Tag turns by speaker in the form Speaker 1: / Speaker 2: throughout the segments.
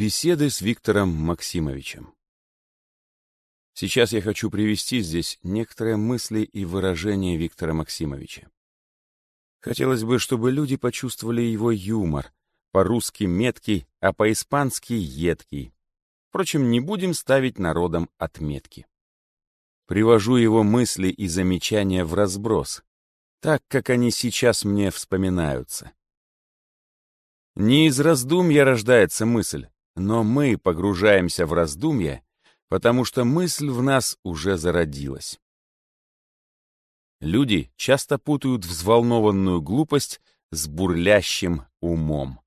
Speaker 1: Беседы с Виктором Максимовичем. Сейчас я хочу привести здесь некоторые мысли и выражения Виктора Максимовича. Хотелось бы, чтобы люди почувствовали его юмор, по-русски меткий, а по-испански едкий. Впрочем, не будем ставить народом отметки. Привожу его мысли и замечания в разброс, так, как они сейчас мне вспоминаются. Не из раздумья рождается мысль, но мы погружаемся в раздумья, потому что мысль в нас уже зародилась. Люди часто путают взволнованную глупость с бурлящим умом.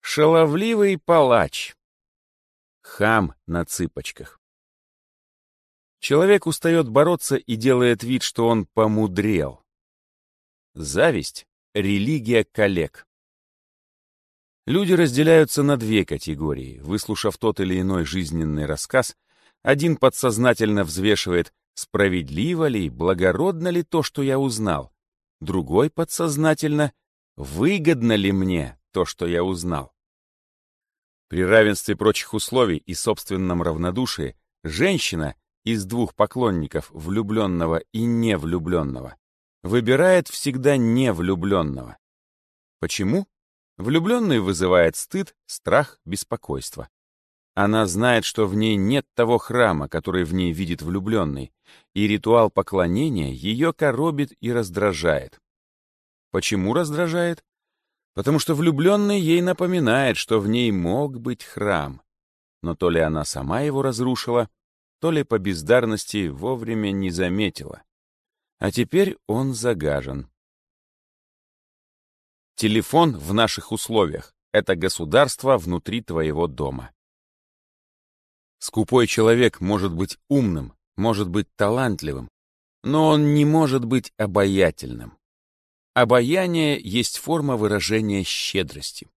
Speaker 1: Шаловливый палач. Хам на цыпочках. Человек устает бороться и делает вид, что он помудрел. Зависть — религия коллег. Люди разделяются на две категории. Выслушав тот или иной жизненный рассказ, один подсознательно взвешивает, справедливо ли, благородно ли то, что я узнал. Другой подсознательно, выгодно ли мне то, что я узнал. При равенстве прочих условий и собственном равнодушии женщина из двух поклонников, влюбленного и невлюбленного, выбирает всегда невлюбленного. Почему? Влюбленный вызывает стыд, страх, беспокойство. Она знает, что в ней нет того храма, который в ней видит влюбленный, и ритуал поклонения ее коробит и раздражает. Почему раздражает? Потому что влюбленный ей напоминает, что в ней мог быть храм. Но то ли она сама его разрушила, то ли по бездарности вовремя не заметила. А теперь он загажен. Телефон в наших условиях — это государство внутри твоего дома. Скупой человек может быть умным, может быть талантливым, но он не может быть обаятельным. Обаяние есть форма выражения щедрости.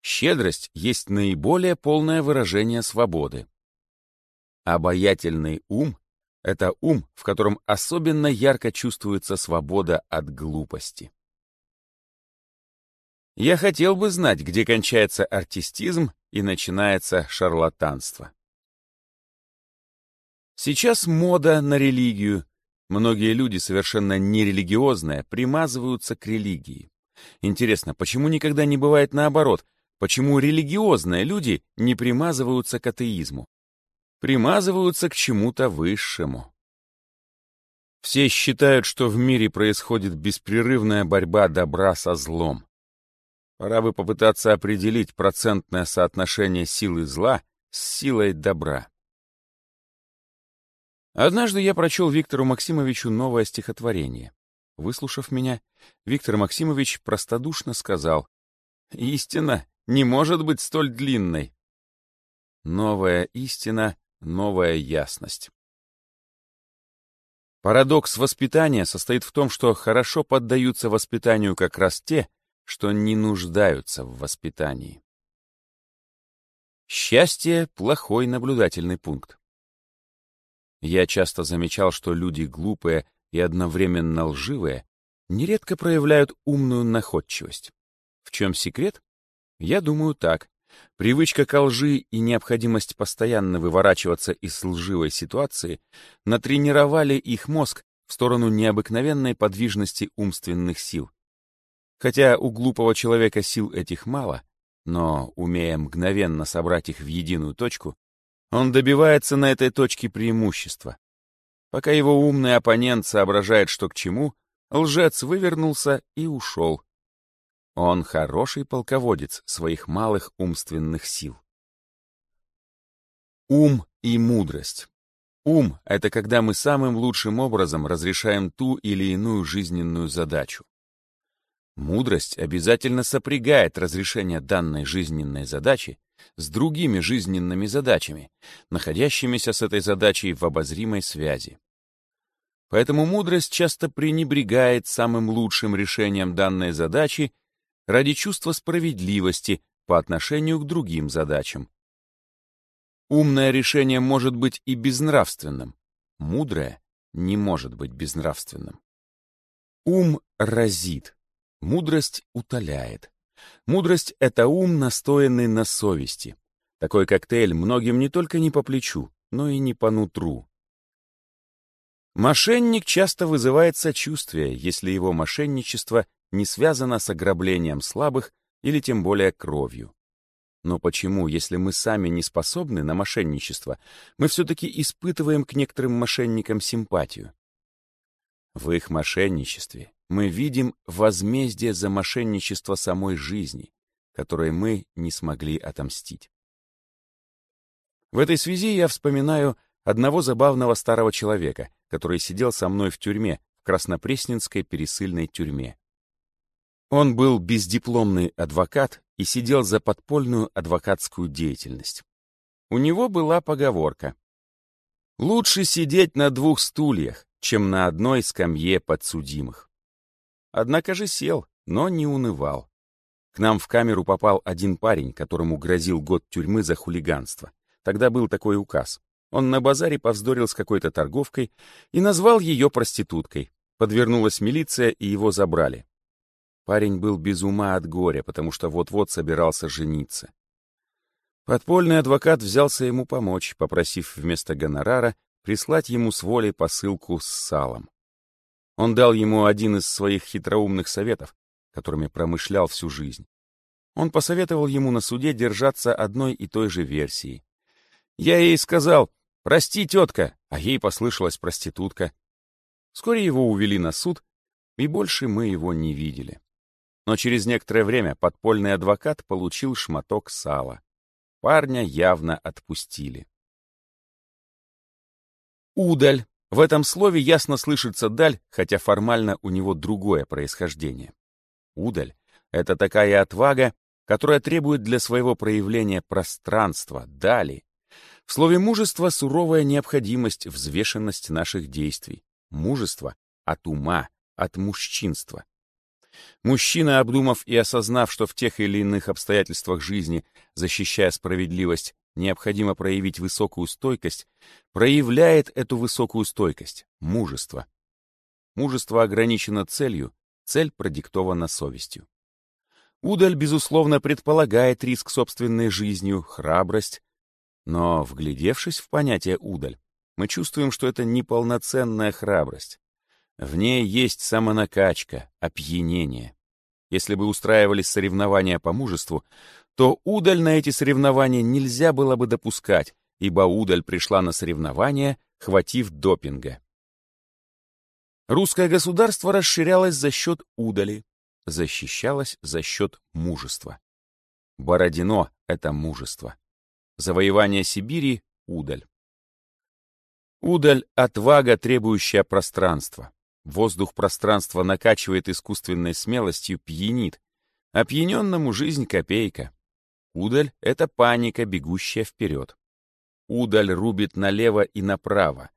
Speaker 1: Щедрость есть наиболее полное выражение свободы. Обаятельный ум — это ум, в котором особенно ярко чувствуется свобода от глупости. Я хотел бы знать, где кончается артистизм и начинается шарлатанство. Сейчас мода на религию. Многие люди, совершенно нерелигиозные, примазываются к религии. Интересно, почему никогда не бывает наоборот? Почему религиозные люди не примазываются к атеизму? Примазываются к чему-то высшему. Все считают, что в мире происходит беспрерывная борьба добра со злом. Пора бы попытаться определить процентное соотношение силы зла с силой добра. Однажды я прочел Виктору Максимовичу новое стихотворение. Выслушав меня, Виктор Максимович простодушно сказал, «Истина не может быть столь длинной». Новая истина, новая ясность. Парадокс воспитания состоит в том, что хорошо поддаются воспитанию как раз те, что не нуждаются в воспитании. Счастье — плохой наблюдательный пункт. Я часто замечал, что люди глупые и одновременно лживые нередко проявляют умную находчивость. В чем секрет? Я думаю так. Привычка к лжи и необходимость постоянно выворачиваться из лживой ситуации натренировали их мозг в сторону необыкновенной подвижности умственных сил, Хотя у глупого человека сил этих мало, но, умея мгновенно собрать их в единую точку, он добивается на этой точке преимущества. Пока его умный оппонент соображает, что к чему, лжец вывернулся и ушел. Он хороший полководец своих малых умственных сил. Ум и мудрость. Ум — это когда мы самым лучшим образом разрешаем ту или иную жизненную задачу. Мудрость обязательно сопрягает разрешение данной жизненной задачи с другими жизненными задачами, находящимися с этой задачей в обозримой связи. Поэтому мудрость часто пренебрегает самым лучшим решением данной задачи ради чувства справедливости по отношению к другим задачам. Умное решение может быть и безнравственным, мудрое не может быть безнравственным. Ум разит, Мудрость утоляет. Мудрость — это ум, настоянный на совести. Такой коктейль многим не только не по плечу, но и не по нутру. Мошенник часто вызывает сочувствие, если его мошенничество не связано с ограблением слабых или тем более кровью. Но почему, если мы сами не способны на мошенничество, мы все-таки испытываем к некоторым мошенникам симпатию? В их мошенничестве мы видим возмездие за мошенничество самой жизни, которое мы не смогли отомстить. В этой связи я вспоминаю одного забавного старого человека, который сидел со мной в тюрьме, в Краснопресненской пересыльной тюрьме. Он был бездипломный адвокат и сидел за подпольную адвокатскую деятельность. У него была поговорка «Лучше сидеть на двух стульях, чем на одной скамье подсудимых». Однако же сел, но не унывал. К нам в камеру попал один парень, которому грозил год тюрьмы за хулиганство. Тогда был такой указ. Он на базаре повздорил с какой-то торговкой и назвал ее проституткой. Подвернулась милиция, и его забрали. Парень был без ума от горя, потому что вот-вот собирался жениться. Подпольный адвокат взялся ему помочь, попросив вместо гонорара прислать ему с волей посылку с салом. Он дал ему один из своих хитроумных советов, которыми промышлял всю жизнь. Он посоветовал ему на суде держаться одной и той же версии. Я ей сказал «Прости, тетка», а ей послышалась проститутка. Вскоре его увели на суд, и больше мы его не видели. Но через некоторое время подпольный адвокат получил шматок сала. Парня явно отпустили. Удаль. В этом слове ясно слышится даль, хотя формально у него другое происхождение. Удаль — это такая отвага, которая требует для своего проявления пространства, дали. В слове «мужество» суровая необходимость, взвешенность наших действий. Мужество от ума, от мужчинства. Мужчина, обдумав и осознав, что в тех или иных обстоятельствах жизни, защищая справедливость, необходимо проявить высокую стойкость, проявляет эту высокую стойкость, мужество. Мужество ограничено целью, цель продиктована совестью. Удаль, безусловно, предполагает риск собственной жизнью, храбрость, но, вглядевшись в понятие удаль, мы чувствуем, что это неполноценная храбрость. В ней есть самонакачка, опьянение. Если бы устраивались соревнования по мужеству, то удаль на эти соревнования нельзя было бы допускать, ибо удаль пришла на соревнования, хватив допинга. Русское государство расширялось за счет удали, защищалось за счет мужества. Бородино — это мужество. Завоевание Сибири — удаль. Удаль — отвага, требующая пространства. Воздух пространства накачивает искусственной смелостью, пьянит. Опьяненному жизнь копейка. Удаль — это паника, бегущая вперед. Удаль рубит налево и направо.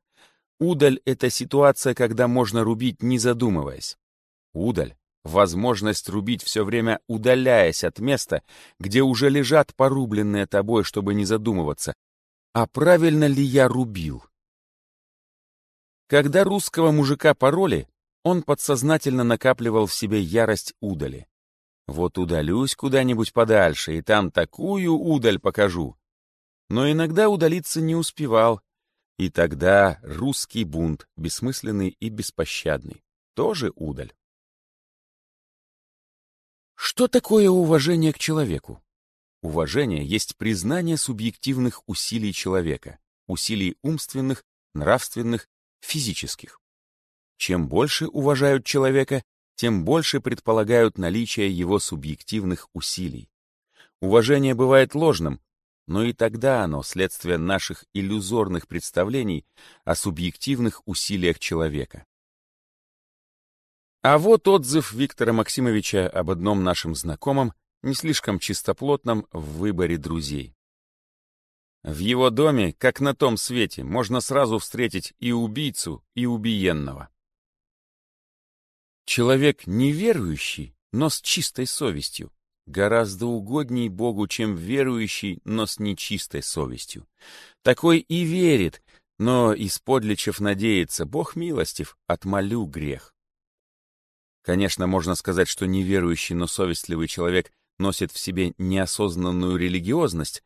Speaker 1: Удаль — это ситуация, когда можно рубить, не задумываясь. Удаль — возможность рубить все время удаляясь от места, где уже лежат порубленные тобой, чтобы не задумываться. А правильно ли я рубил? Когда русского мужика пороли, он подсознательно накапливал в себе ярость удали. Вот удалюсь куда-нибудь подальше, и там такую удаль покажу. Но иногда удалиться не успевал, и тогда русский бунт, бессмысленный и беспощадный, тоже удаль. Что такое уважение к человеку? Уважение есть признание субъективных усилий человека, усилий умственных, нравственных физических. Чем больше уважают человека, тем больше предполагают наличие его субъективных усилий. Уважение бывает ложным, но и тогда оно следствие наших иллюзорных представлений о субъективных усилиях человека. А вот отзыв Виктора Максимовича об одном нашем знакомом, не слишком чистоплотном в выборе друзей. В его доме, как на том свете, можно сразу встретить и убийцу, и убиенного. Человек неверующий, но с чистой совестью, гораздо угодней Богу, чем верующий, но с нечистой совестью. Такой и верит, но из подлечев надеется, Бог милостив, отмолю грех. Конечно, можно сказать, что неверующий, но совестливый человек носит в себе неосознанную религиозность,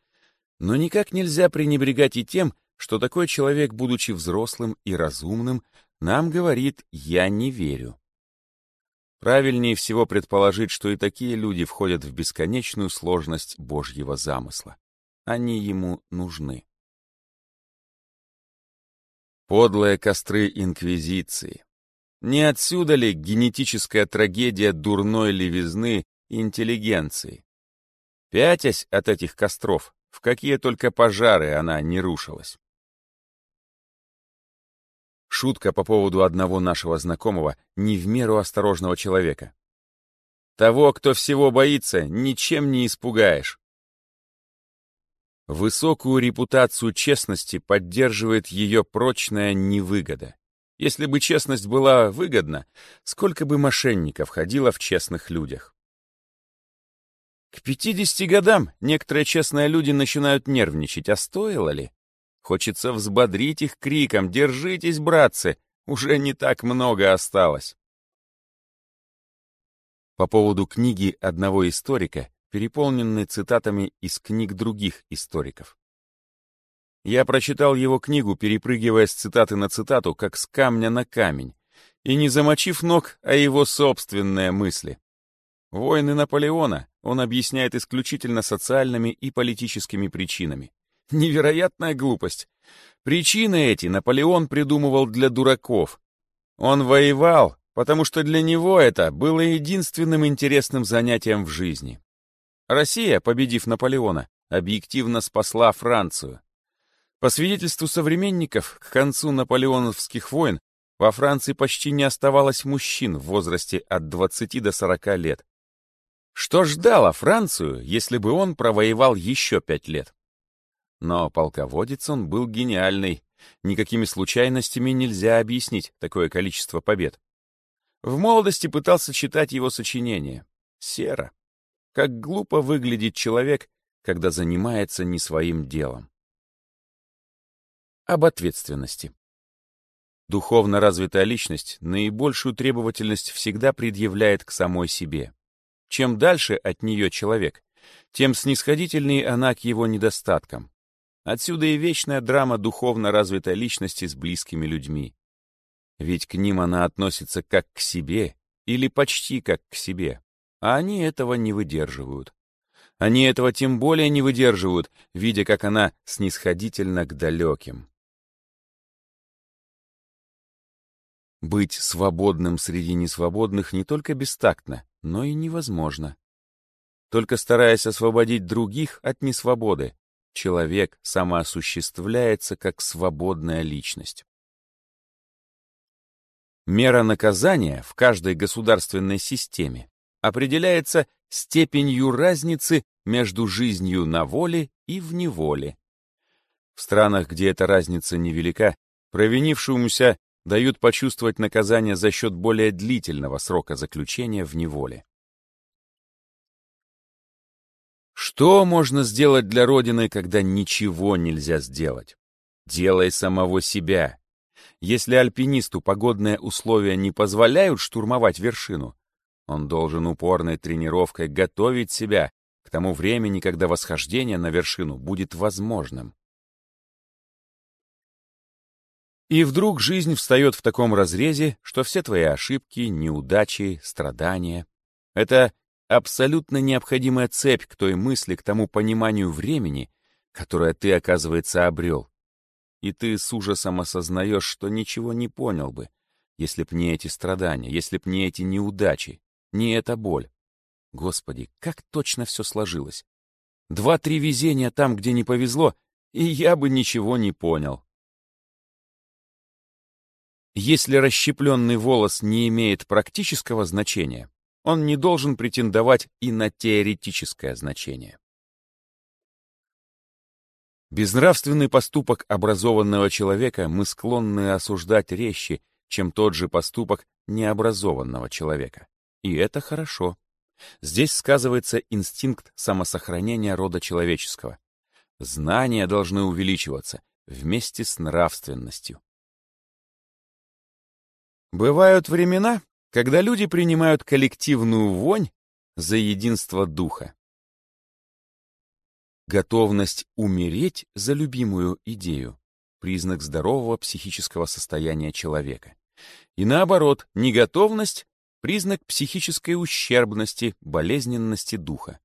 Speaker 1: но никак нельзя пренебрегать и тем, что такой человек, будучи взрослым и разумным, нам говорит «я не верю». Правильнее всего предположить, что и такие люди входят в бесконечную сложность Божьего замысла. Они ему нужны. Подлые костры Инквизиции. Не отсюда ли генетическая трагедия дурной левизны интеллигенции? Пятясь от этих костров, в какие только пожары она не рушилась. Шутка по поводу одного нашего знакомого, не в меру осторожного человека. Того, кто всего боится, ничем не испугаешь. Высокую репутацию честности поддерживает ее прочная невыгода. Если бы честность была выгодна, сколько бы мошенников ходило в честных людях. К 50 годам некоторые честные люди начинают нервничать, а стоило ли? Хочется взбодрить их криком «Держитесь, братцы! Уже не так много осталось!» По поводу книги одного историка, переполненной цитатами из книг других историков. Я прочитал его книгу, перепрыгивая с цитаты на цитату, как с камня на камень, и не замочив ног, а его собственные мысли. Войны Наполеона он объясняет исключительно социальными и политическими причинами. Невероятная глупость. Причины эти Наполеон придумывал для дураков. Он воевал, потому что для него это было единственным интересным занятием в жизни. Россия, победив Наполеона, объективно спасла Францию. По свидетельству современников, к концу наполеоновских войн во Франции почти не оставалось мужчин в возрасте от 20 до 40 лет. Что ждало Францию, если бы он провоевал еще пять лет? Но полководец он был гениальный. Никакими случайностями нельзя объяснить такое количество побед. В молодости пытался читать его сочинения. Серо. Как глупо выглядит человек, когда занимается не своим делом. Об ответственности. Духовно развитая личность наибольшую требовательность всегда предъявляет к самой себе. Чем дальше от нее человек, тем снисходительнее она к его недостаткам. Отсюда и вечная драма духовно развитой личности с близкими людьми. Ведь к ним она относится как к себе или почти как к себе, а они этого не выдерживают. Они этого тем более не выдерживают, видя, как она снисходительна к далеким. Быть свободным среди несвободных не только бестактно, но и невозможно. Только стараясь освободить других от несвободы, человек самоосуществляется как свободная личность. Мера наказания в каждой государственной системе определяется степенью разницы между жизнью на воле и в неволе. В странах, где эта разница невелика, провинившемуся дают почувствовать наказание за счет более длительного срока заключения в неволе. Что можно сделать для Родины, когда ничего нельзя сделать? Делай самого себя. Если альпинисту погодные условия не позволяют штурмовать вершину, он должен упорной тренировкой готовить себя к тому времени, когда восхождение на вершину будет возможным. И вдруг жизнь встает в таком разрезе, что все твои ошибки, неудачи, страдания — это абсолютно необходимая цепь к той мысли, к тому пониманию времени, которое ты, оказывается, обрел. И ты с ужасом осознаешь, что ничего не понял бы, если б не эти страдания, если б не эти неудачи, не эта боль. Господи, как точно все сложилось. Два-три везения там, где не повезло, и я бы ничего не понял. Если расщепленный волос не имеет практического значения, он не должен претендовать и на теоретическое значение. Безнравственный поступок образованного человека мы склонны осуждать резче, чем тот же поступок необразованного человека. И это хорошо. Здесь сказывается инстинкт самосохранения рода человеческого. Знания должны увеличиваться вместе с нравственностью. Бывают времена, когда люди принимают коллективную вонь за единство духа. Готовность умереть за любимую идею — признак здорового психического состояния человека. И наоборот, неготовность — признак психической ущербности, болезненности духа.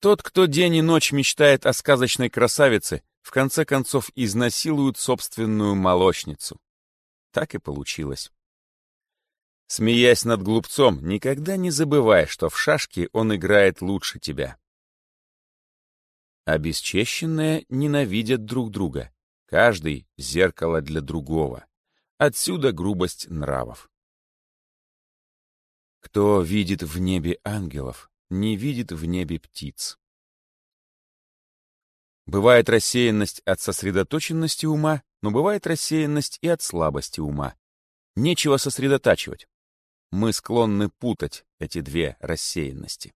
Speaker 1: Тот, кто день и ночь мечтает о сказочной красавице, в конце концов изнасилует собственную молочницу. Так и получилось. Смеясь над глупцом, никогда не забывай, что в шашки он играет лучше тебя. Обесчещенные ненавидят друг друга. Каждый — зеркало для другого. Отсюда грубость нравов. Кто видит в небе ангелов, не видит в небе птиц. Бывает рассеянность от сосредоточенности ума, но бывает рассеянность и от слабости ума. Нечего сосредотачивать. Мы склонны путать эти две рассеянности.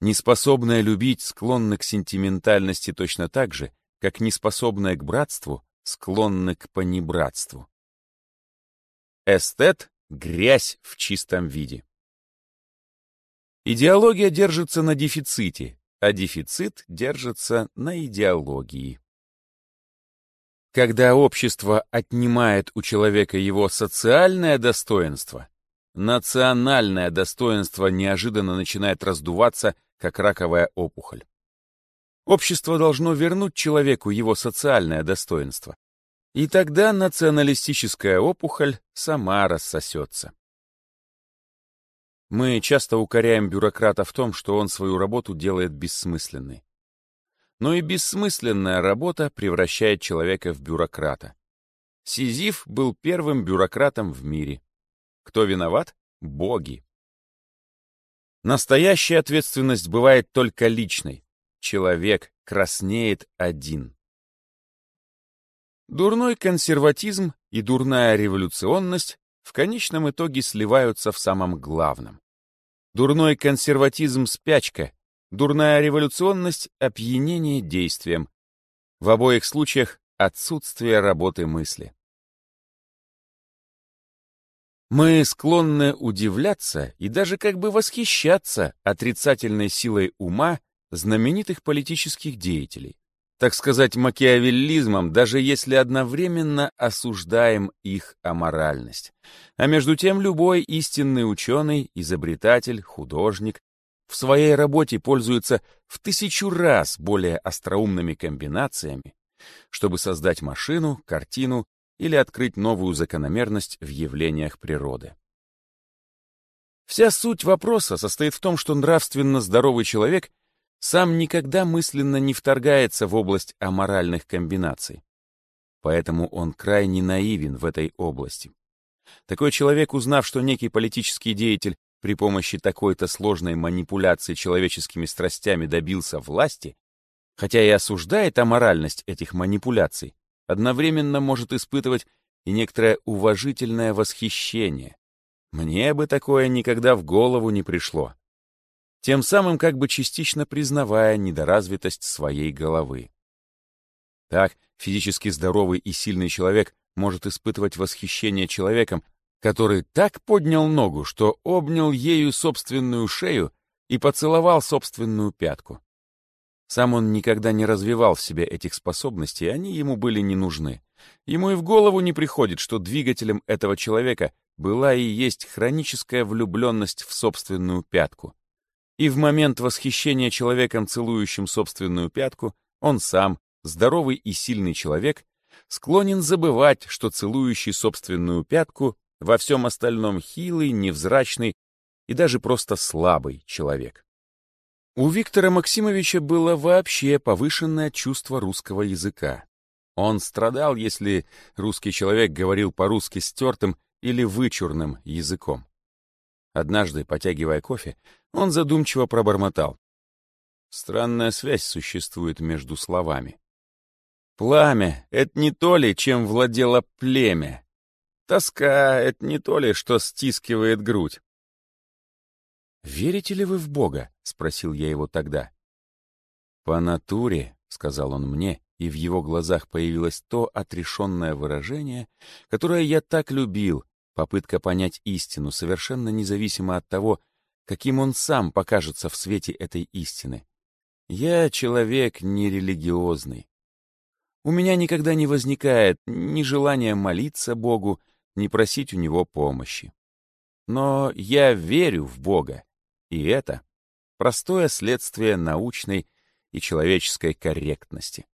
Speaker 1: Неспособная любить склонна к сентиментальности точно так же, как неспособная к братству склонна к понебратству. Эстет — грязь в чистом виде. Идеология держится на дефиците, а дефицит держится на идеологии. Когда общество отнимает у человека его социальное достоинство, национальное достоинство неожиданно начинает раздуваться, как раковая опухоль. Общество должно вернуть человеку его социальное достоинство. И тогда националистическая опухоль сама рассосется. Мы часто укоряем бюрократа в том, что он свою работу делает бессмысленной. Но и бессмысленная работа превращает человека в бюрократа. Сизиф был первым бюрократом в мире. Кто виноват? Боги. Настоящая ответственность бывает только личной. Человек краснеет один. Дурной консерватизм и дурная революционность в конечном итоге сливаются в самом главном. Дурной консерватизм — спячка, дурная революционность — опьянение действием. В обоих случаях — отсутствие работы мысли. Мы склонны удивляться и даже как бы восхищаться отрицательной силой ума знаменитых политических деятелей так сказать, макиавеллизмом, даже если одновременно осуждаем их аморальность. А между тем любой истинный ученый, изобретатель, художник в своей работе пользуется в тысячу раз более остроумными комбинациями, чтобы создать машину, картину или открыть новую закономерность в явлениях природы. Вся суть вопроса состоит в том, что нравственно здоровый человек сам никогда мысленно не вторгается в область аморальных комбинаций. Поэтому он крайне наивен в этой области. Такой человек, узнав, что некий политический деятель при помощи такой-то сложной манипуляции человеческими страстями добился власти, хотя и осуждает аморальность этих манипуляций, одновременно может испытывать и некоторое уважительное восхищение. Мне бы такое никогда в голову не пришло тем самым как бы частично признавая недоразвитость своей головы. Так, физически здоровый и сильный человек может испытывать восхищение человеком, который так поднял ногу, что обнял ею собственную шею и поцеловал собственную пятку. Сам он никогда не развивал в себе этих способностей, они ему были не нужны. Ему и в голову не приходит, что двигателем этого человека была и есть хроническая влюбленность в собственную пятку, и в момент восхищения человеком, целующим собственную пятку, он сам, здоровый и сильный человек, склонен забывать, что целующий собственную пятку во всем остальном хилый, невзрачный и даже просто слабый человек. У Виктора Максимовича было вообще повышенное чувство русского языка. Он страдал, если русский человек говорил по-русски стертым или вычурным языком. Однажды, потягивая кофе, он задумчиво пробормотал. Странная связь существует между словами. Пламя — это не то ли, чем владело племя. Тоска — это не то ли, что стискивает грудь. «Верите ли вы в Бога?» — спросил я его тогда. «По натуре», — сказал он мне, и в его глазах появилось то отрешенное выражение, которое я так любил, попытка понять истину, совершенно независимо от того, каким он сам покажется в свете этой истины. Я человек нерелигиозный. У меня никогда не возникает ни желания молиться Богу, ни просить у Него помощи. Но я верю в Бога, и это простое следствие научной и человеческой корректности.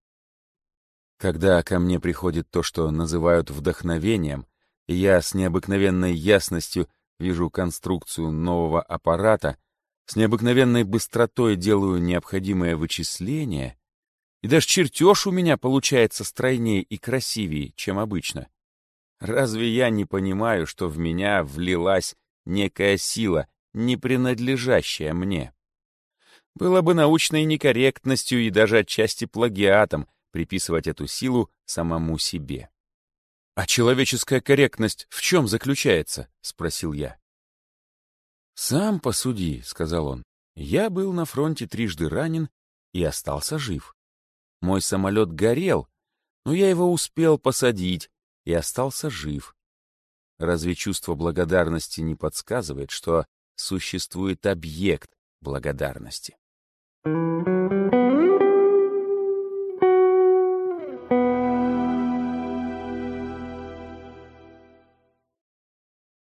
Speaker 1: Когда ко мне приходит то, что называют вдохновением, я с необыкновенной ясностью вижу конструкцию нового аппарата, с необыкновенной быстротой делаю необходимые вычисления, и даже чертеж у меня получается стройнее и красивее, чем обычно. Разве я не понимаю, что в меня влилась некая сила, не принадлежащая мне? Было бы научной некорректностью и даже отчасти плагиатом приписывать эту силу самому себе. «А человеческая корректность в чем заключается?» — спросил я. «Сам посуди», — сказал он. «Я был на фронте трижды ранен и остался жив. Мой самолет горел, но я его успел посадить и остался жив. Разве чувство благодарности не подсказывает, что существует объект благодарности?» Thank you.